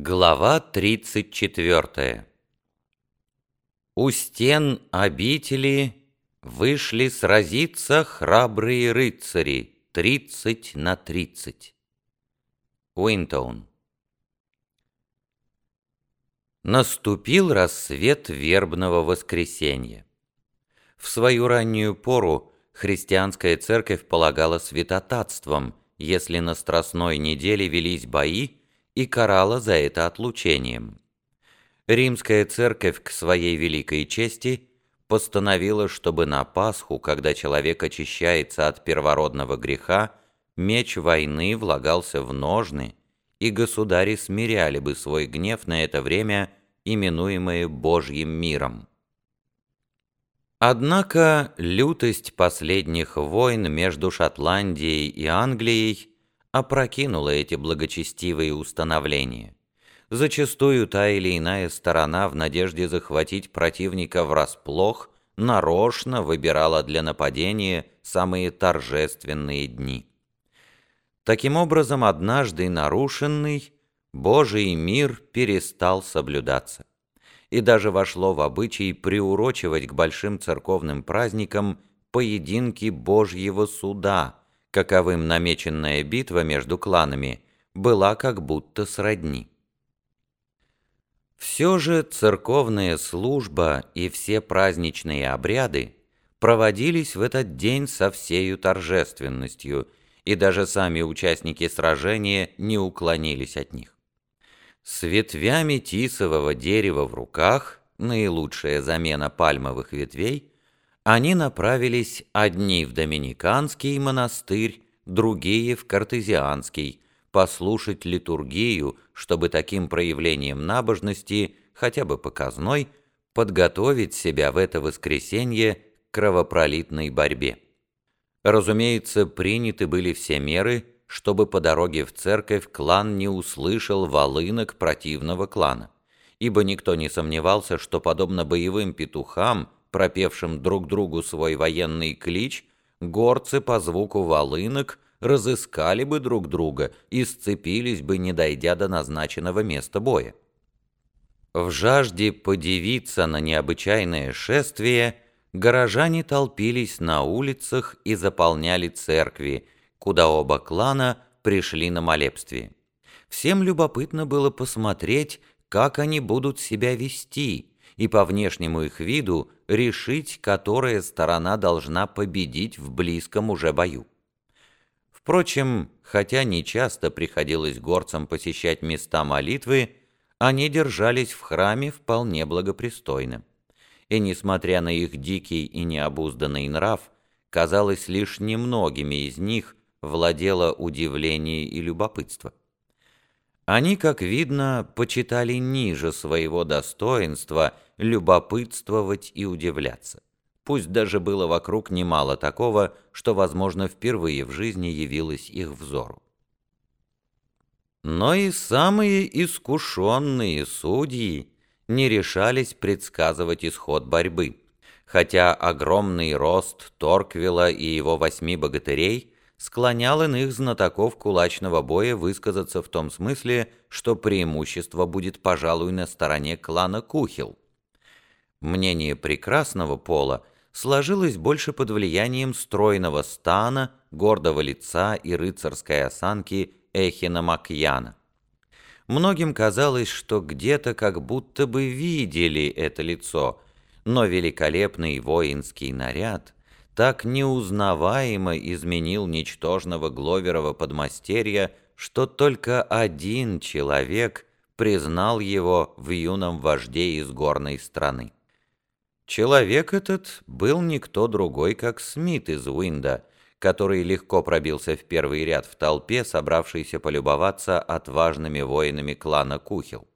Глава 34 У стен обители вышли сразиться храбрые рыцари, тридцать на тридцать. Уинтоун Наступил рассвет вербного воскресенья. В свою раннюю пору христианская церковь полагала святотатством, если на Страстной неделе велись бои, и карала за это отлучением. Римская церковь к своей великой чести постановила, чтобы на Пасху, когда человек очищается от первородного греха, меч войны влагался в ножны, и государи смиряли бы свой гнев на это время, именуемое Божьим миром. Однако лютость последних войн между Шотландией и Англией опрокинула эти благочестивые установления. Зачастую та или иная сторона в надежде захватить противника врасплох нарочно выбирала для нападения самые торжественные дни. Таким образом, однажды нарушенный, Божий мир перестал соблюдаться. И даже вошло в обычай приурочивать к большим церковным праздникам поединки Божьего суда – каковым намеченная битва между кланами была как будто сродни. Все же церковная служба и все праздничные обряды проводились в этот день со всею торжественностью, и даже сами участники сражения не уклонились от них. С ветвями тисового дерева в руках, наилучшая замена пальмовых ветвей, они направились одни в Доминиканский монастырь, другие в Картезианский, послушать литургию, чтобы таким проявлением набожности, хотя бы показной, подготовить себя в это воскресенье к кровопролитной борьбе. Разумеется, приняты были все меры, чтобы по дороге в церковь клан не услышал волынок противного клана, ибо никто не сомневался, что, подобно боевым петухам, пропевшим друг другу свой военный клич, горцы по звуку волынок разыскали бы друг друга и сцепились бы, не дойдя до назначенного места боя. В жажде подивиться на необычайное шествие горожане толпились на улицах и заполняли церкви, куда оба клана пришли на молебствие. Всем любопытно было посмотреть, как они будут себя вести, и по внешнему их виду решить, которая сторона должна победить в близком уже бою. Впрочем, хотя нечасто приходилось горцам посещать места молитвы, они держались в храме вполне благопристойно. И несмотря на их дикий и необузданный нрав, казалось, лишь немногими из них владело удивление и любопытство. Они, как видно, почитали ниже своего достоинства любопытствовать и удивляться. Пусть даже было вокруг немало такого, что, возможно, впервые в жизни явилось их взору. Но и самые искушенные судьи не решались предсказывать исход борьбы, хотя огромный рост Торквилла и его восьми богатырей – склонял иных знатоков кулачного боя высказаться в том смысле, что преимущество будет, пожалуй, на стороне клана Кухил. Мнение прекрасного пола сложилось больше под влиянием стройного стана, гордого лица и рыцарской осанки Эхина Макьяна. Многим казалось, что где-то как будто бы видели это лицо, но великолепный воинский наряд — так неузнаваемо изменил ничтожного Гловерова подмастерья, что только один человек признал его в юном вожде из горной страны. Человек этот был никто другой, как Смит из Уинда, который легко пробился в первый ряд в толпе, собравшейся полюбоваться отважными воинами клана Кухил.